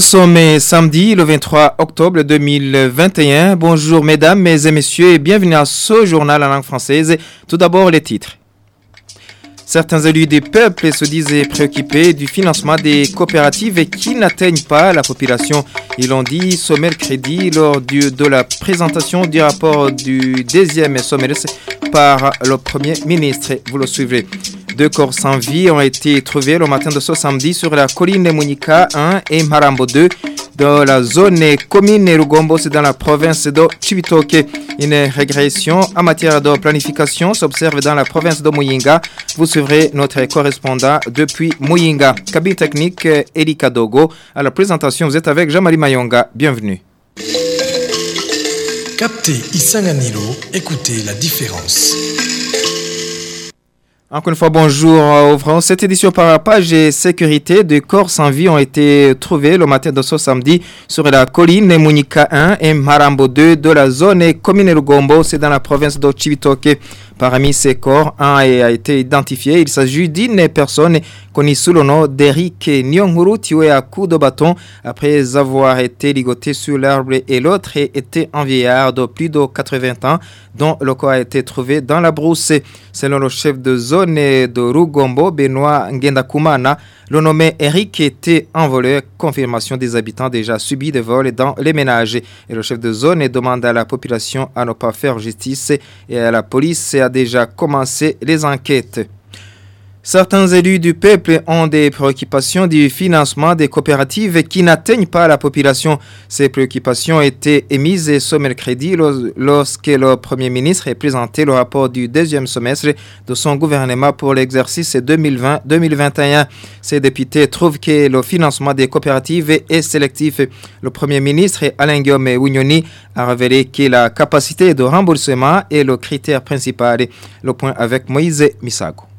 Nous sommes samedi le 23 octobre 2021. Bonjour mesdames, et messieurs et bienvenue à ce journal en langue française. Tout d'abord les titres. Certains élus des peuples se disent préoccupés du financement des coopératives qui n'atteignent pas la population. Ils l'ont dit ce mercredi lors de la présentation du rapport du deuxième sommet par le Premier ministre. Vous le suivrez. Deux corps sans vie ont été trouvés le matin de ce samedi sur la colline Monika 1 et Marambo 2 dans la zone commune Rugombo, c'est dans la province de Chibitoke. Une régression en matière de planification s'observe dans la province de Muyinga. Vous suivrez notre correspondant depuis Muyinga. Cabine technique Erika Dogo. À la présentation, vous êtes avec Jean-Marie Mayonga. Bienvenue. Captez Isanganilo, écoutez la différence. Encore une fois, bonjour. Ouvrons cette édition par page sécurité. Deux corps sans vie ont été trouvés le matin de ce samedi sur la colline Munika 1 et Marambo 2 de la zone commune Gombo. C'est dans la province de Chibitoke. Parmi ces corps, un a été identifié. Il s'agit d'une personne connue sous le nom d'Eric Nyonguru, tué à coups de bâton après avoir été ligoté sur l'arbre et l'autre était un vieillard de plus de 80 ans dont le corps a été trouvé dans la brousse. Selon le chef de zone de Rugombo, Benoît Ngendakumana, le nommé Eric était envolé, confirmation des habitants déjà subi des vols dans les ménages. Et le chef de zone demande à la population à ne pas faire justice et à la police déjà commencé les enquêtes. Certains élus du peuple ont des préoccupations du financement des coopératives qui n'atteignent pas la population. Ces préoccupations étaient émises ce mercredi lorsque le Premier ministre a présenté le rapport du deuxième semestre de son gouvernement pour l'exercice 2020-2021. Ces députés trouvent que le financement des coopératives est sélectif. Le Premier ministre Alain Guillaume a révélé que la capacité de remboursement est le critère principal. Le point avec Moïse Misago.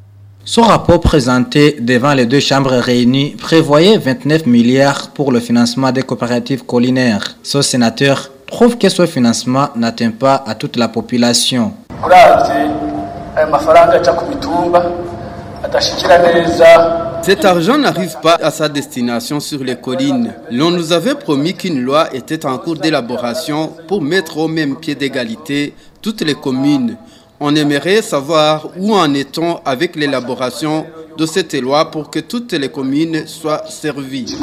Son rapport présenté devant les deux chambres réunies prévoyait 29 milliards pour le financement des coopératives collinaires. Ce sénateur trouve que ce financement n'atteint pas à toute la population. Cet argent n'arrive pas à sa destination sur les collines. L'on nous avait promis qu'une loi était en cours d'élaboration pour mettre au même pied d'égalité toutes les communes. On aimerait savoir où en est-on avec l'élaboration de cette loi pour que toutes les communes soient servies.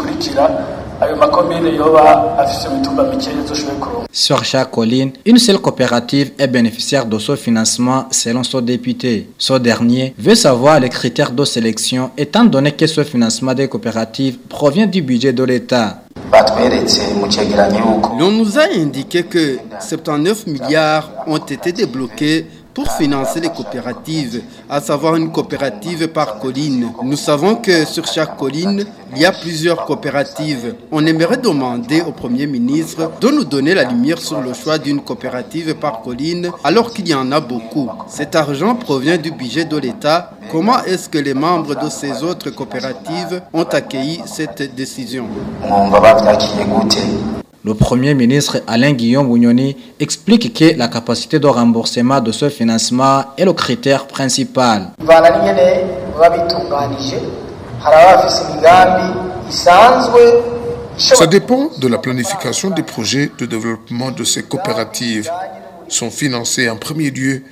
Sur chaque colline, une seule coopérative est bénéficiaire de ce financement selon son député. Ce dernier veut savoir les critères de sélection étant donné que ce financement des coopératives provient du budget de l'État. L'on nous a indiqué que 79 milliards ont été débloqués pour financer les coopératives, à savoir une coopérative par colline. Nous savons que sur chaque colline, il y a plusieurs coopératives. On aimerait demander au Premier ministre de nous donner la lumière sur le choix d'une coopérative par colline alors qu'il y en a beaucoup. Cet argent provient du budget de l'État. Comment est-ce que les membres de ces autres coopératives ont accueilli cette décision? Le Premier ministre Alain Guillaume Bougnoni explique que la capacité de remboursement de ce financement est le critère principal. Ça dépend de la planification des projets de développement de ces coopératives. Sont financées en premier lieu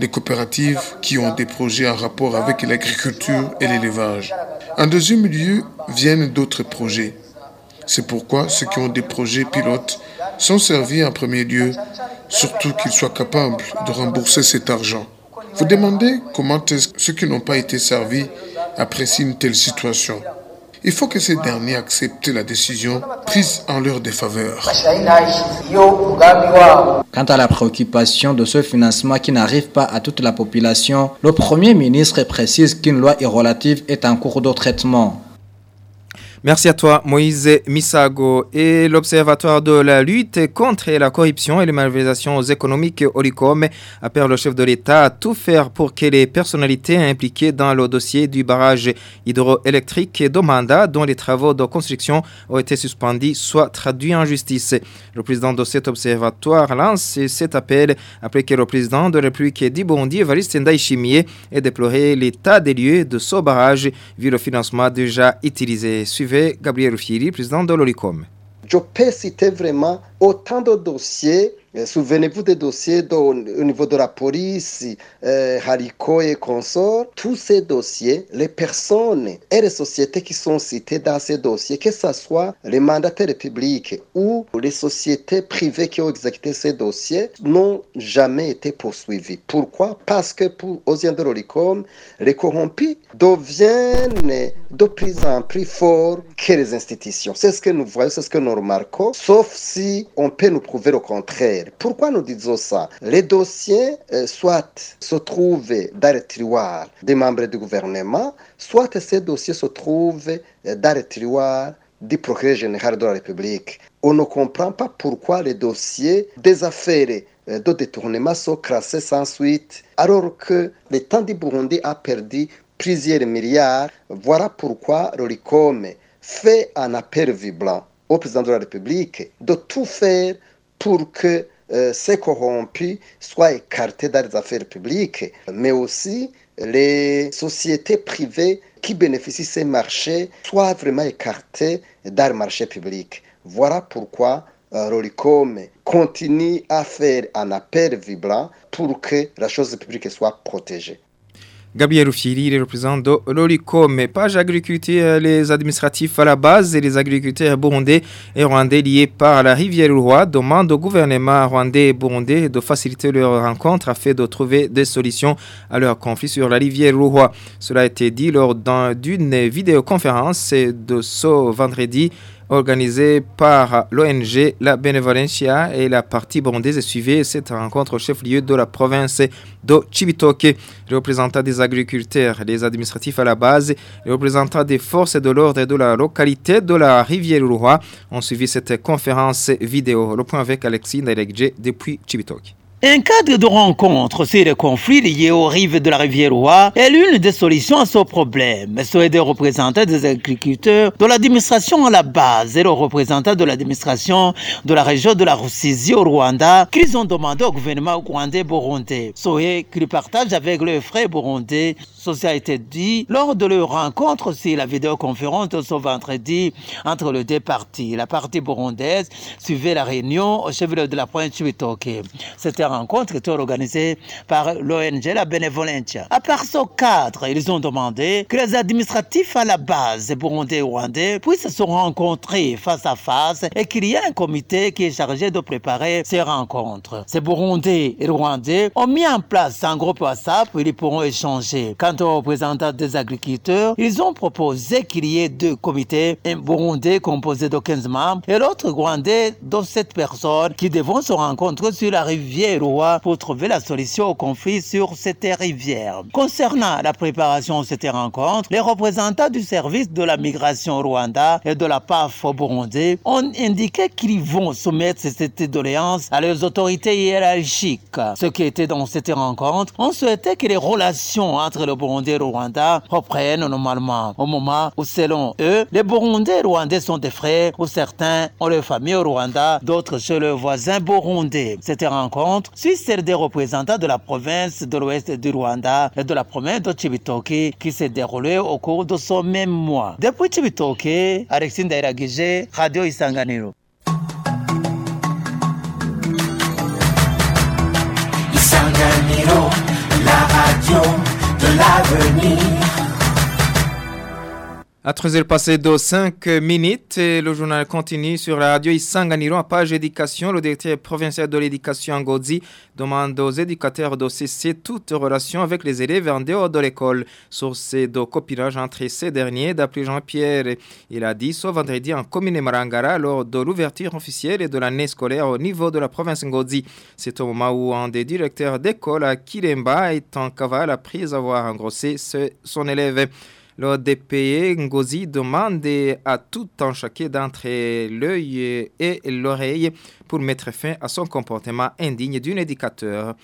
les coopératives qui ont des projets en rapport avec l'agriculture et l'élevage. En deuxième lieu viennent d'autres projets c'est pourquoi ceux qui ont des projets pilotes sont servis en premier lieu, surtout qu'ils soient capables de rembourser cet argent. Vous demandez comment ceux qui n'ont pas été servis apprécient une telle situation. Il faut que ces derniers acceptent la décision prise en leur défaveur. Quant à la préoccupation de ce financement qui n'arrive pas à toute la population, le Premier ministre précise qu'une loi irrelative est en cours de traitement. Merci à toi, Moïse Misago. Et l'Observatoire de la lutte contre la corruption et les malversations économiques Olicom appelle le chef de l'État à tout faire pour que les personnalités impliquées dans le dossier du barrage hydroélectrique d'Omanda, dont les travaux de construction ont été suspendus, soient traduits en justice. Le président de cet observatoire lance cet appel après que le président de la République d'Ibondi, Evariste Ndaïchimier, ait déploré l'état des lieux de ce barrage vu le financement déjà utilisé. Gabriel Fieri, président de l'OLICOM. Je peux citer vraiment autant de dossiers souvenez-vous des dossiers au niveau de la police, euh, et consorts. Tous ces dossiers, les personnes et les sociétés qui sont citées dans ces dossiers, que ce soit les mandataires publics ou les sociétés privées qui ont exécuté ces dossiers, n'ont jamais été poursuivis. Pourquoi? Parce que pour yeux de l'OLICOM, les corrompus deviennent de plus en plus forts que les institutions. C'est ce que nous voyons, c'est ce que nous remarquons, sauf si on peut nous prouver le contraire. Pourquoi nous disons ça? Les dossiers, euh, soit se trouvent dans les tiroirs des membres du gouvernement, soit ces dossiers se trouvent euh, dans les tiroirs du procureur général de la République. On ne comprend pas pourquoi les dossiers des affaires euh, de détournement sont classés sans suite, alors que l'État du Burundi a perdu plusieurs milliards. Voilà pourquoi l'OLICOM fait un appel vibrant au président de la République de tout faire pour que euh, ces corrompus soient écartés dans les affaires publiques, mais aussi les sociétés privées qui bénéficient de ces marchés soient vraiment écartées dans le marché public. Voilà pourquoi euh, Rolicom continue à faire un appel vibrant pour que la chose publique soit protégée. Gabriel Oufiri, le représentant de l'OLICOM. Page agriculture, les administratifs à la base et les agriculteurs burundais et rwandais liés par la rivière Roi demandent au gouvernement rwandais et burundais de faciliter leur rencontre afin de trouver des solutions à leur conflit sur la rivière Roi. Cela a été dit lors d'une vidéoconférence de ce vendredi organisée par l'ONG La Benevolencia et la partie burundaise suivait cette rencontre au chef-lieu de la province de Chibitoke. Les représentants des agriculteurs, les administratifs à la base, les représentants des forces de l'ordre de la localité de la rivière Roi ont suivi cette conférence vidéo. Le point avec Alexis Ndailegje depuis Chibitoke. Un cadre de rencontre sur les conflits liés aux rives de la rivière Roi est l'une des solutions à ce problème. Ce des représentants des agriculteurs de l'administration à la base et le représentant de l'administration de la région de la Rusizi au Rwanda qu'ils ont demandé au gouvernement rwandais burundais. Soé qu'ils partagent avec le frère burundais. Été dit lors de leur rencontre sur la vidéoconférence de ce vendredi entre les deux parties. La partie burundaise suivait la réunion au chef de la pointe Chibitoke. C'était rencontre était organisée par l'ONG La Benevolentia. À part ce cadre, ils ont demandé que les administratifs à la base burundais et rwandais puissent se rencontrer face à face et qu'il y ait un comité qui est chargé de préparer ces rencontres. Ces burundais et rwandais ont mis en place un groupe WhatsApp où ils pourront échanger. Quant aux représentants des agriculteurs, ils ont proposé qu'il y ait deux comités, un burundais composé de 15 membres et l'autre rwandais de 7 personnes qui devront se rencontrer sur la rivière pour trouver la solution au conflit sur cette rivière. Concernant la préparation de cette rencontre, les représentants du service de la migration Rwanda et de la PAF au Burundi ont indiqué qu'ils vont soumettre cette doléance à leurs autorités hiérarchiques. Ceux qui étaient dans cette rencontre ont souhaité que les relations entre le Burundi et Rwanda reprennent normalement au moment où, selon eux, les Burundais et Rwandais sont des frères, où certains ont leur famille au Rwanda, d'autres chez leurs voisins burundais. Cette rencontre suis celle des représentants de la province de l'ouest du Rwanda et de la province de Chibitoke qui s'est déroulée au cours de ce même mois. Depuis Chibitoke, Alexis Ndairagije, Radio Isanganiro. La de l'avenir. À 13h passé de 5 minutes, le journal continue sur la radio Isanganiro à page éducation. Le directeur provincial de l'éducation Ngozi demande aux éducateurs de cesser toute relation avec les élèves en dehors de l'école. Source de copinage entre ces derniers, d'après Jean-Pierre, il a dit ce vendredi en commune Marangara lors de l'ouverture officielle de l'année scolaire au niveau de la province Ngozi. C'est au moment où un des directeurs d'école à Kilemba est en cavale après avoir engrossé son élève. L'ODPE Ngozi demande à tout un chacun d'entre l'œil et l'oreille pour mettre fin à son comportement indigne d'un éducateur,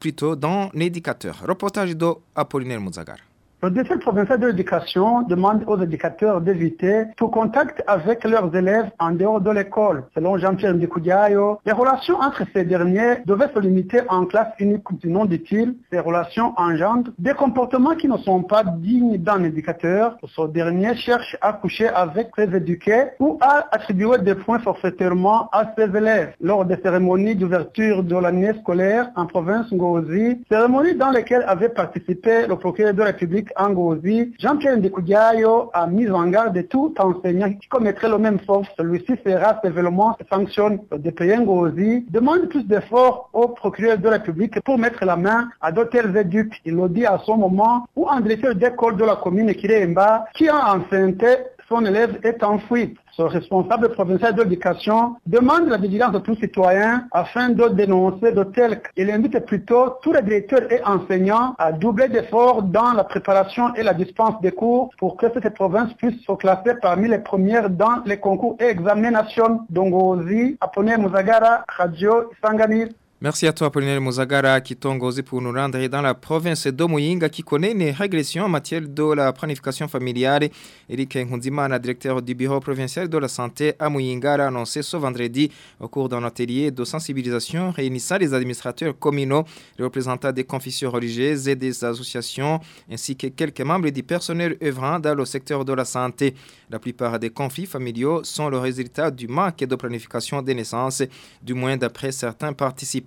plutôt d'un éducateur. Reportage d'Apollinaire Mouzagar. Le provincial de l'éducation demande aux éducateurs d'éviter tout contact avec leurs élèves en dehors de l'école. Selon Jean-Pierre Ndikoudiayo, les relations entre ces derniers devaient se limiter en classe unique, sinon dit-il, ces relations engendrent des comportements qui ne sont pas dignes d'un éducateur. Ce dernier cherche à coucher avec ses éduqués ou à attribuer des points forfaitairement à ses élèves. Lors des cérémonies d'ouverture de l'année scolaire en province Ngozi, cérémonies dans lesquelles avait participé le procureur de la République Ngozi, Jean-Pierre Ndikoudiayo a mis en garde tout enseignant qui commettrait le même faute. Celui-ci sera sévèrement sanctionné. DPI Ngozi demande plus d'efforts au procureur de la République pour mettre la main à d'autres éduques. Il le dit à son moment où un directeur d'école de la commune Kiremba, qui a enceinté son élève est en fuite. Ce responsable provincial de l'éducation demande la vigilance de tous citoyens afin de dénoncer de tels Il invite plutôt tous les directeurs et enseignants à doubler d'efforts dans la préparation et la dispense des cours pour que cette province puisse se classer parmi les premières dans les concours et examinations. Dongozi, Aponé Muzagara, Radio Sanganir. Merci à toi, Apollinaire Mozagara, qui t'ongose pour nous rendre dans la province d'Omoyinga, qui connaît une régression en matière de la planification familiale. Eric Nkunzimana, directeur du bureau provincial de la santé à Mouyinga, a annoncé ce vendredi au cours d'un atelier de sensibilisation réunissant les administrateurs communaux, les représentants des confessions religieuses et des associations, ainsi que quelques membres du personnel œuvrant dans le secteur de la santé. La plupart des conflits familiaux sont le résultat du manque de planification des naissances, du moins d'après certains participants.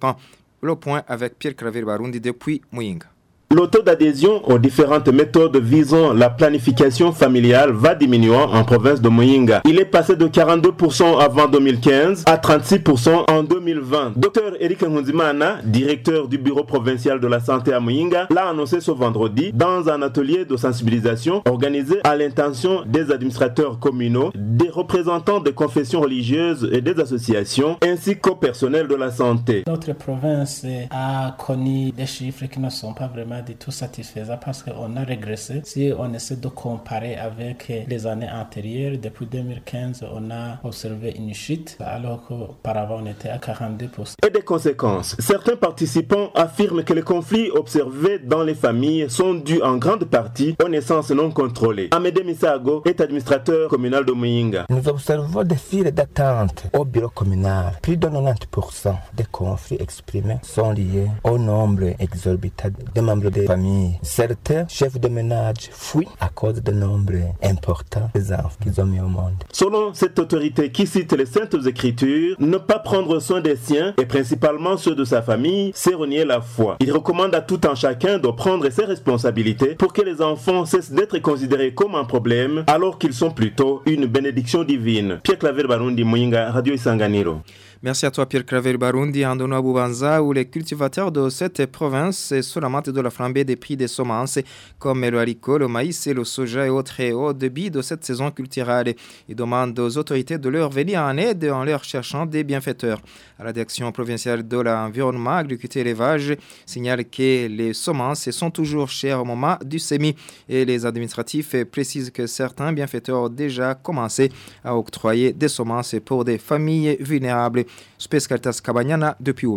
Le point avec Pierre Claver Barundi depuis Muyinga. Le taux d'adhésion aux différentes méthodes visant la planification familiale va diminuant en province de Muyinga. Il est passé de 42% avant 2015 à 36% en 2020. Dr Eric Nkunzimana, directeur du bureau provincial de la santé à Muyinga, l'a annoncé ce vendredi dans un atelier de sensibilisation organisé à l'intention des administrateurs communaux, des représentants des confessions religieuses et des associations, ainsi qu'au personnel de la santé. Notre province a connu des chiffres qui ne sont pas vraiment du tout satisfaisant parce qu'on a régressé. Si on essaie de comparer avec les années antérieures, depuis 2015, on a observé une chute alors qu'auparavant on était à 42%. Et des conséquences. Certains participants affirment que les conflits observés dans les familles sont dus en grande partie aux naissances non contrôlées. Amédée Misago est administrateur communal de Muyinga. Nous observons des files d'attente au bureau communal. Plus de 90% des conflits exprimés sont liés au nombre exorbitant de membres des familles. Certains chefs de ménage fuient à cause du nombre important des enfants qu'ils ont mis au monde. Selon cette autorité qui cite les saintes écritures, ne pas prendre soin des siens et principalement ceux de sa famille, c'est renier la foi. Il recommande à tout un chacun de prendre ses responsabilités pour que les enfants cessent d'être considérés comme un problème alors qu'ils sont plutôt une bénédiction divine. Pierre Claver Barundi Muyinga, Radio Isanganiro. Merci à toi Pierre Claver Barundi, Andono Boubanza, où les cultivateurs de cette province se lamentent de la flambée des prix des semences comme le haricot, le maïs et le soja et autres hauts débit de cette saison culturelle. Ils demandent aux autorités de leur venir en aide en leur cherchant des bienfaiteurs. À la direction provinciale de l'environnement, agriculture et élevage signale que les semences sont toujours chères au moment du semis et les administratifs précisent que certains bienfaiteurs ont déjà commencé à octroyer des semences pour des familles vulnérables. Space Caritas Cabanyana depuis.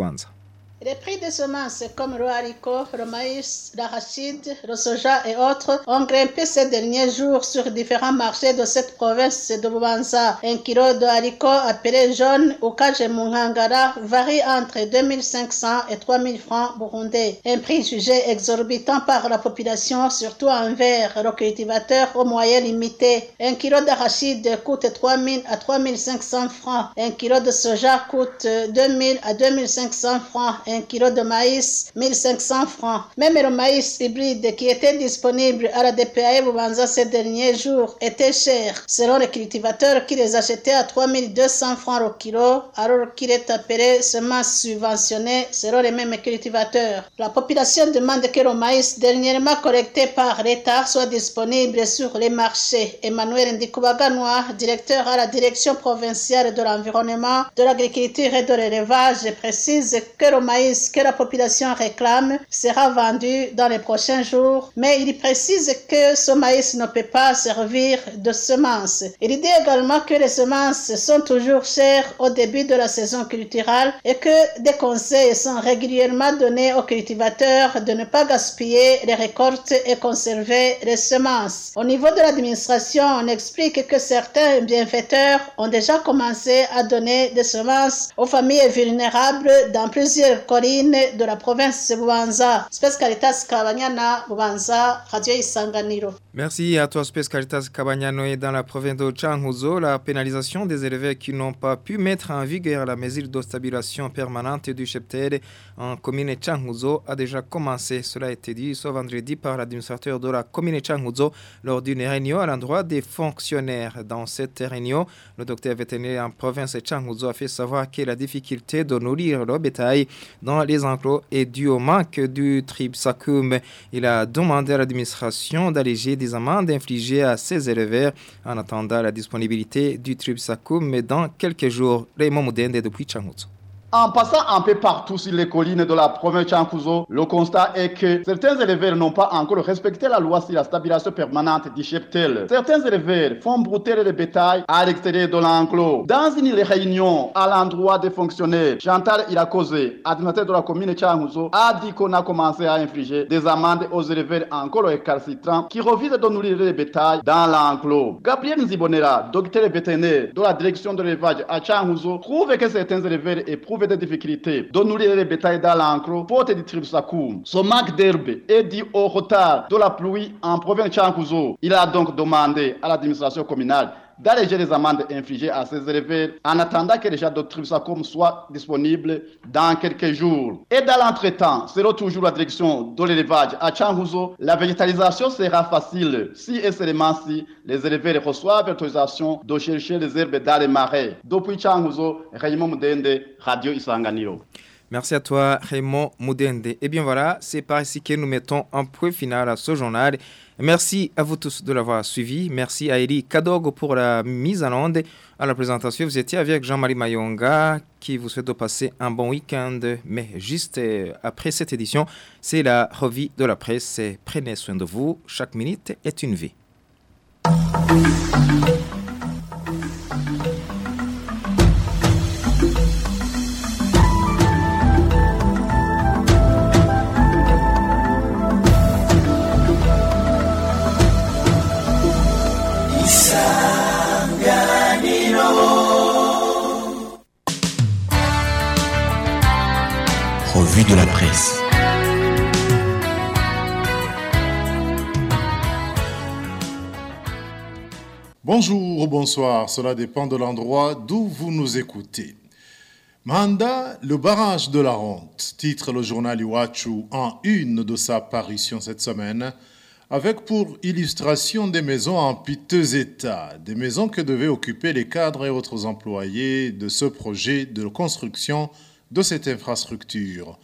Les prix des semences comme le haricot, le maïs, l'arachide, le soja et autres ont grimpé ces derniers jours sur différents marchés de cette province de Boubanza. Un kilo de haricot appelé jaune ou Mungangara varie entre 2500 et 3000 francs burundais. Un prix jugé exorbitant par la population, surtout envers le cultivateur aux moyens limités. Un kilo d'arachide coûte 3000 à 3500 francs. Un kilo de soja coûte 2000 à 2500 francs un kilo de maïs 1500 francs. Même le maïs hybride qui était disponible à la DPA Boubanza ces derniers jours était cher, selon les cultivateurs qui les achetaient à 3200 francs au kilo, alors qu'il est appelé semence subventionné selon les mêmes cultivateurs. La population demande que le maïs dernièrement collecté par l'État soit disponible sur les marchés. Emmanuel Ndikubaganois, directeur à la direction provinciale de l'environnement, de l'agriculture et de l'élevage, précise que le maïs que la population réclame sera vendu dans les prochains jours, mais il précise que ce maïs ne peut pas servir de semence. Il dit également que les semences sont toujours chères au début de la saison culturelle et que des conseils sont régulièrement donnés aux cultivateurs de ne pas gaspiller les récoltes et conserver les semences. Au niveau de l'administration, on explique que certains bienfaiteurs ont déjà commencé à donner des semences aux familles vulnérables dans plusieurs de la province de Bubanza. Space Caritas Kabanyana, Bubanza, Radio Isanganiro. Merci à toi, Space Caritas Kabanyano. Et dans la province de Changuzo, la pénalisation des éleveurs qui n'ont pas pu mettre en vigueur la mesure de stabilisation permanente du cheptel en commune Changuzo a déjà commencé. Cela a été dit ce vendredi par l'administrateur de la commune Changuzo lors d'une réunion à l'endroit des fonctionnaires. Dans cette réunion, le docteur vétérinaire en province de Changuzo a fait savoir que la difficulté de nourrir le bétail dans les enclos est due au manque du tripsacum. Il a demandé à l'administration d'alléger des amendes infligées à ces éleveurs en attendant la disponibilité du tripsacum dans quelques jours. Raymond Moudende depuis Changuzo. En passant un peu partout sur les collines de la province Chankuzo, le constat est que certains éleveurs n'ont pas encore respecté la loi sur la stabilisation permanente du cheptel. Certains éleveurs font brouter le bétail à l'extérieur de l'enclos. Dans une réunion à l'endroit des fonctionnaires, Chantal Irakose, administrateur de la commune Chankuzo, a dit qu'on a commencé à infliger des amendes aux éleveurs encore récalcitrants qui refusent de nourrir le bétail dans l'enclos. Gabriel Nzibonera, docteur vétérinaire de la direction de l'élevage à Chankuzo, trouve que certains éleveurs éprouvent des difficultés de nourrir les bétails dans l'enclos, faute du tripsacoum. Ce manque d'herbe est dû au retard de la pluie en province de Chankuzo. Il a donc demandé à l'administration communale d'alléger les amendes infligées à ces éleveurs en attendant que les gens de tripsacoum soient disponibles dans quelques jours. Et dans l'entretemps, selon toujours la direction de l'élevage à Changuzo, la végétalisation sera facile si et seulement si les éleveurs reçoivent l'autorisation de chercher les herbes dans les marais. Depuis Changuzo, Raymond Mudende, Radio Isanganiro. Merci à toi, Raymond Moudende. Et bien voilà, c'est par ici que nous mettons un point final à ce journal. Merci à vous tous de l'avoir suivi. Merci à Eli Kadogo pour la mise en onde. À la présentation, vous étiez avec Jean-Marie Mayonga qui vous souhaite de passer un bon week-end. Mais juste après cette édition, c'est la revue de la presse. Prenez soin de vous. Chaque minute est une vie. Bonjour ou bonsoir, cela dépend de l'endroit d'où vous nous écoutez. Manda, le barrage de la honte, titre le journal Iwachu en une de sa parution cette semaine, avec pour illustration des maisons en piteux état, des maisons que devaient occuper les cadres et autres employés de ce projet de construction de cette infrastructure.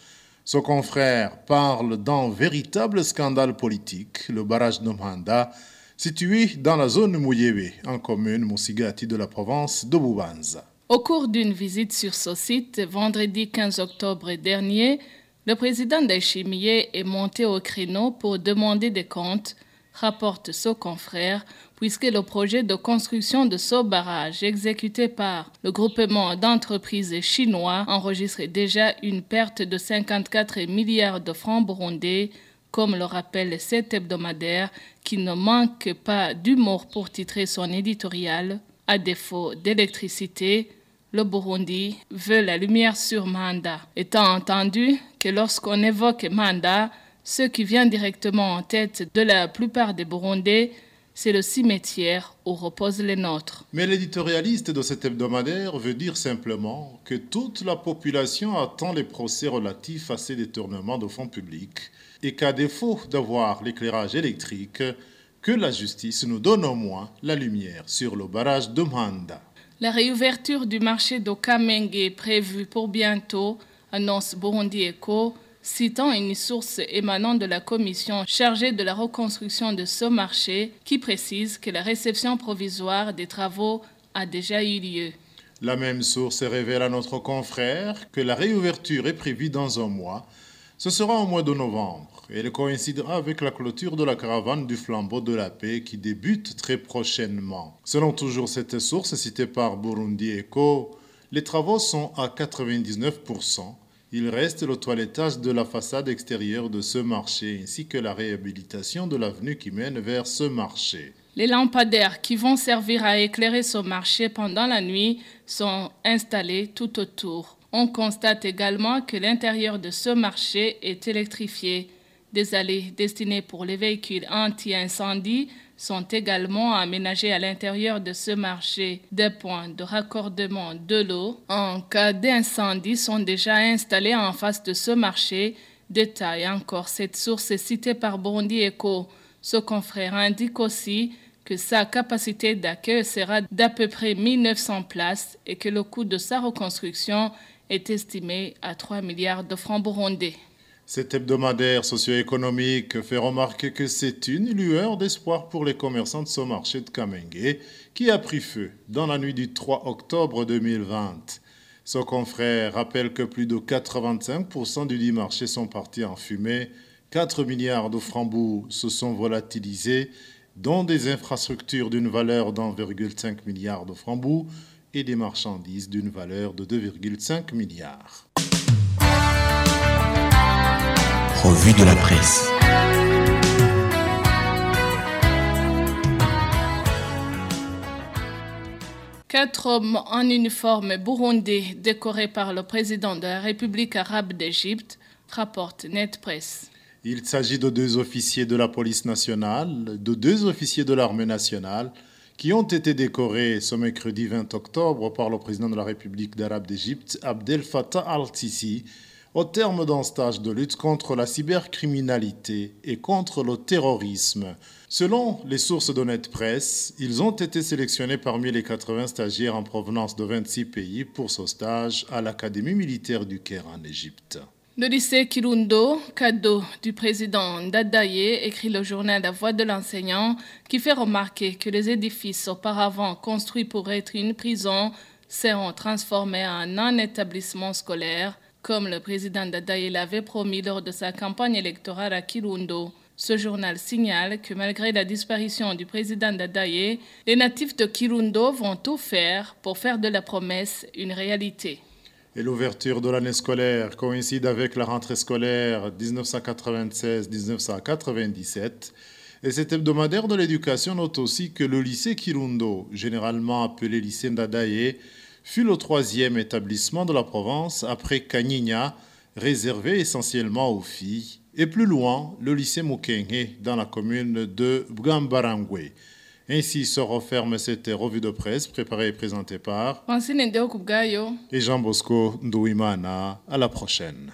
Ce confrère parle d'un véritable scandale politique, le barrage de Manda, situé dans la zone Mouyebe, en commune Moussigati de la province de Boubanza. Au cours d'une visite sur ce site, vendredi 15 octobre dernier, le président d'Achimier est monté au créneau pour demander des comptes, rapporte ce confrère, puisque le projet de construction de ce barrage exécuté par le groupement d'entreprises chinois enregistre déjà une perte de 54 milliards de francs burundais, comme le rappelle cet hebdomadaire qui ne manque pas d'humour pour titrer son éditorial. À défaut d'électricité, le Burundi veut la lumière sur Manda, étant entendu que lorsqu'on évoque Manda, ce qui vient directement en tête de la plupart des Burundais, c'est le cimetière où reposent les nôtres. Mais l'éditorialiste de cet hebdomadaire veut dire simplement que toute la population attend les procès relatifs à ces détournements de fonds publics et qu'à défaut d'avoir l'éclairage électrique, que la justice nous donne au moins la lumière sur le barrage de Manda. La réouverture du marché de Kamenge est prévue pour bientôt, annonce Burundi Eco, citant une source émanant de la commission chargée de la reconstruction de ce marché qui précise que la réception provisoire des travaux a déjà eu lieu. La même source révèle à notre confrère que la réouverture est prévue dans un mois. Ce sera au mois de novembre et elle coïncidera avec la clôture de la caravane du flambeau de la paix qui débute très prochainement. Selon toujours cette source citée par Burundi Echo, les travaux sont à 99%. Il reste le toilettage de la façade extérieure de ce marché ainsi que la réhabilitation de l'avenue qui mène vers ce marché. Les lampadaires qui vont servir à éclairer ce marché pendant la nuit sont installés tout autour. On constate également que l'intérieur de ce marché est électrifié. Des allées destinées pour les véhicules anti-incendie sont également aménagées à l'intérieur de ce marché. Des points de raccordement de l'eau en cas d'incendie sont déjà installés en face de ce marché. Détail encore, cette source est citée par Bondi Eco. Ce confrère indique aussi que sa capacité d'accueil sera d'à peu près 1900 places et que le coût de sa reconstruction est estimé à 3 milliards de francs burundais. Cet hebdomadaire socio-économique fait remarquer que c'est une lueur d'espoir pour les commerçants de ce marché de Kamenge qui a pris feu dans la nuit du 3 octobre 2020. Son confrère rappelle que plus de 85% du dit marché sont partis en fumée, 4 milliards de francs se sont volatilisés, dont des infrastructures d'une valeur d'1,5 milliard de francs et des marchandises d'une valeur de 2,5 milliards. Revue de la presse. Quatre hommes en uniforme burundais décorés par le président de la République arabe d'Égypte, rapporte Net Presse. Il s'agit de deux officiers de la police nationale, de deux officiers de l'armée nationale, qui ont été décorés ce mercredi 20 octobre par le président de la République d'Arabe d'Égypte, Abdel Fattah al-Sisi, au terme d'un stage de lutte contre la cybercriminalité et contre le terrorisme. Selon les sources d'Honnête Presse, ils ont été sélectionnés parmi les 80 stagiaires en provenance de 26 pays pour ce stage à l'Académie militaire du Caire en Égypte. Le lycée Kirundo, cadeau du président Dadaye, écrit le journal La Voix de l'enseignant, qui fait remarquer que les édifices auparavant construits pour être une prison seront transformés en un établissement scolaire, comme le président Dadaye l'avait promis lors de sa campagne électorale à Kirundo. Ce journal signale que malgré la disparition du président Dadaye, les natifs de Kirundo vont tout faire pour faire de la promesse une réalité. L'ouverture de l'année scolaire coïncide avec la rentrée scolaire 1996-1997. Et cet hebdomadaire de l'éducation note aussi que le lycée Kirundo, généralement appelé lycée Ndadaye, fut le troisième établissement de la province après Kanyina, réservé essentiellement aux filles, et plus loin, le lycée Mukenge dans la commune de Bgambarangwe. Ainsi se referme cette revue de presse préparée et présentée par Francine Ndeo et Jean Bosco Ndouimana. À la prochaine.